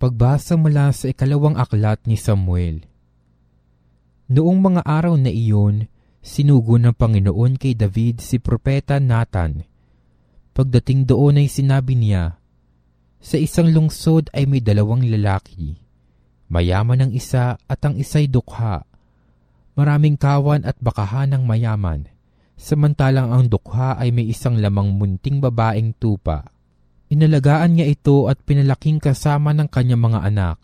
Pagbasa mula sa ikalawang aklat ni Samuel. Noong mga araw na iyon, sinugo ng Panginoon kay David si Propeta Nathan. Pagdating doon ay sinabi niya, Sa isang lungsod ay may dalawang lalaki. Mayaman ang isa at ang isa'y dukha. Maraming kawan at bakahan ng mayaman. Samantalang ang dukha ay may isang lamang munting babaeng tupa Inalagaan niya ito at pinalaking kasama ng kanyang mga anak.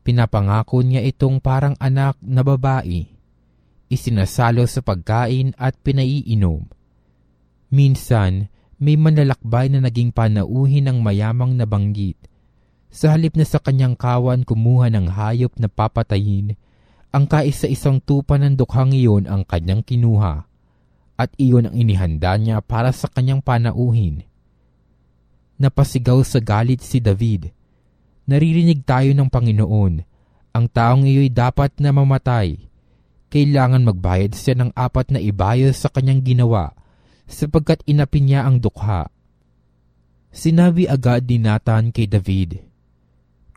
Pinapangako niya itong parang anak na babae. Isinasalo sa pagkain at pinaiinom. Minsan, may manlalakbay na naging panauhin ng mayamang nabanggit. Sa halip na sa kanyang kawan kumuha ng hayop na papatayin, ang kaisa-isang tupa ng dukhang iyon ang kanyang kinuha, at iyon ang inihanda niya para sa kanyang panauhin napasigaw sa galit si David. Naririnig tayo ng Panginoon, ang taong iyo'y dapat na mamatay. Kailangan magbayad siya ng apat na ibayo sa kanyang ginawa, sapagkat inapin niya ang dukha. Sinabi agad ni Nathan kay David,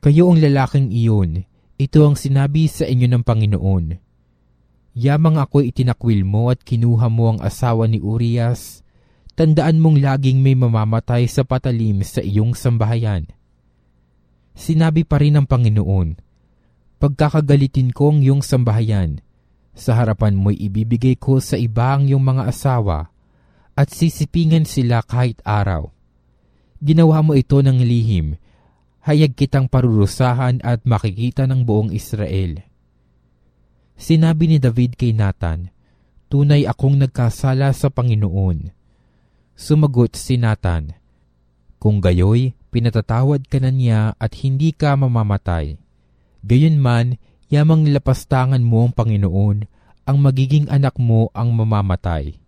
Kayo ang lalaking iyon, ito ang sinabi sa inyo ng Panginoon. Yamang ako itinakwil mo at kinuha mo ang asawa ni Urias tandaan mong laging may mamamatay sa patalim sa iyong sambahayan. Sinabi pa rin ng Panginoon, Pagkakagalitin ko ang iyong sambahayan, sa harapan mo'y ibibigay ko sa iba ang iyong mga asawa, at sisipingan sila kahit araw. Ginawa mo ito ng lihim, hayag kitang parurusahan at makikita ng buong Israel. Sinabi ni David kay Nathan, Tunay akong nagkasala sa Panginoon Sumagot si Nathan, Kung gayoy, pinatatawad ka na niya at hindi ka mamamatay. Gayunman, yamang nilapastangan mo ang Panginoon, ang magiging anak mo ang mamamatay.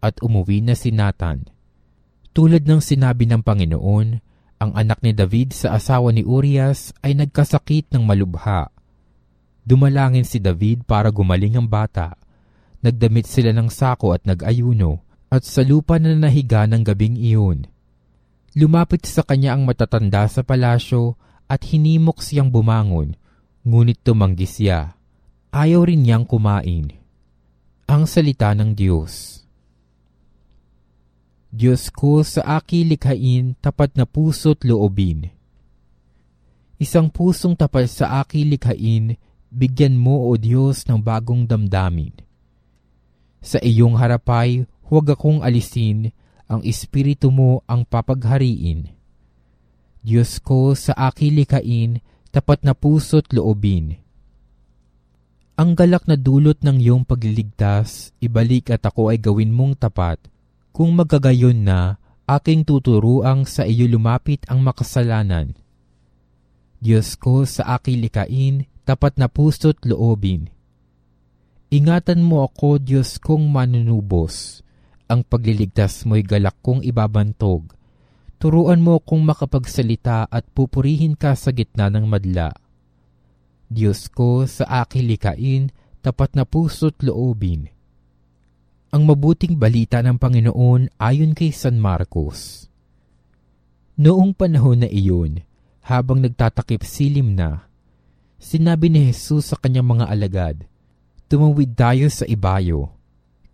At umuwi na si Nathan. Tulad ng sinabi ng Panginoon, ang anak ni David sa asawa ni Urias ay nagkasakit ng malubha. Dumalangin si David para gumaling ang bata. Nagdamit sila ng sako at nag-ayuno at sa lupa na nahiga ng gabing iyon. Lumapit sa kanya ang matatanda sa palasyo at hinimok siyang bumangon, ngunit tumanggi siya. Ayaw rin niyang kumain. Ang salita ng Diyos Diyos ko sa aki likhain tapat na puso't loobin. Isang pusong tapat sa aki likhain, bigyan mo o Diyos ng bagong damdamin. Sa iyong harapay, huwag akong alisin, ang Espiritu mo ang papaghariin. Diyos ko sa aki likain, tapat na puso't loobin. Ang galak na dulot ng iyong pagliligtas, ibalik at ako ay gawin mong tapat. Kung magagayon na, aking tuturuang sa iyo lumapit ang makasalanan. Diyos ko sa aki likain, tapat na puso't loobin. Ingatan mo ako, Diyos kong manunubos ang pagliligtas mo'y galak kong ibabantog. Turuan mo kung makapagsalita at pupurihin ka sa gitna ng madla. Diyos ko sa aking likain, tapat na puso't loobin. Ang mabuting balita ng Panginoon ayon kay San Marcos. Noong panahon na iyon, habang nagtatakip silim na, sinabi ni Jesus sa kanyang mga alagad, Tumawid tayo sa ibayo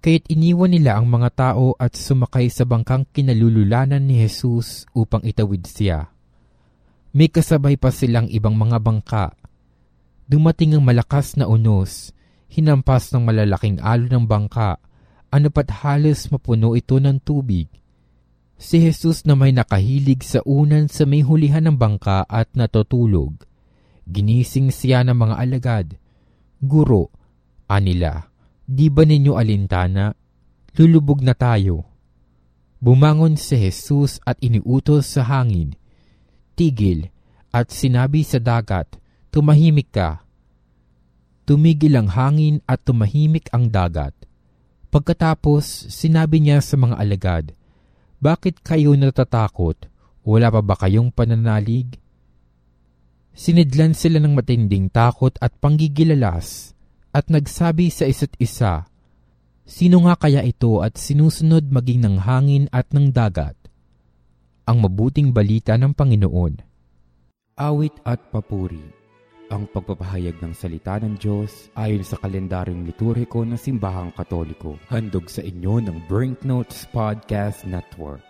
Kaya't iniwan nila ang mga tao at sumakay sa bangkang kinalululanan ni Jesus upang itawid siya. May kasabay pa silang ibang mga bangka. Dumating ang malakas na unos, hinampas ng malalaking alo ng bangka, ano pat halos mapuno ito ng tubig. Si Jesus na may nakahilig sa unan sa may hulihan ng bangka at natutulog. Ginising siya ng mga alagad. Guro, anila, Di ba ninyo alintana? Lulubog na tayo. Bumangon si Jesus at iniutos sa hangin. Tigil at sinabi sa dagat, Tumahimik ka. Tumigil ang hangin at tumahimik ang dagat. Pagkatapos, sinabi niya sa mga alagad, Bakit kayo natatakot? Wala pa ba kayong pananalig? Sinidlan sila ng matinding takot at panggigilalas at nagsabi sa isa't isa, Sino nga kaya ito at sinusunod maging ng hangin at ng dagat? Ang mabuting balita ng Panginoon. awit at papuri. Ang pagpapahayag ng salita ng Diyos ayon sa kalendaryong liturhiko ng Simbahang Katoliko. Handog sa inyo ng Brinknotes Podcast Network.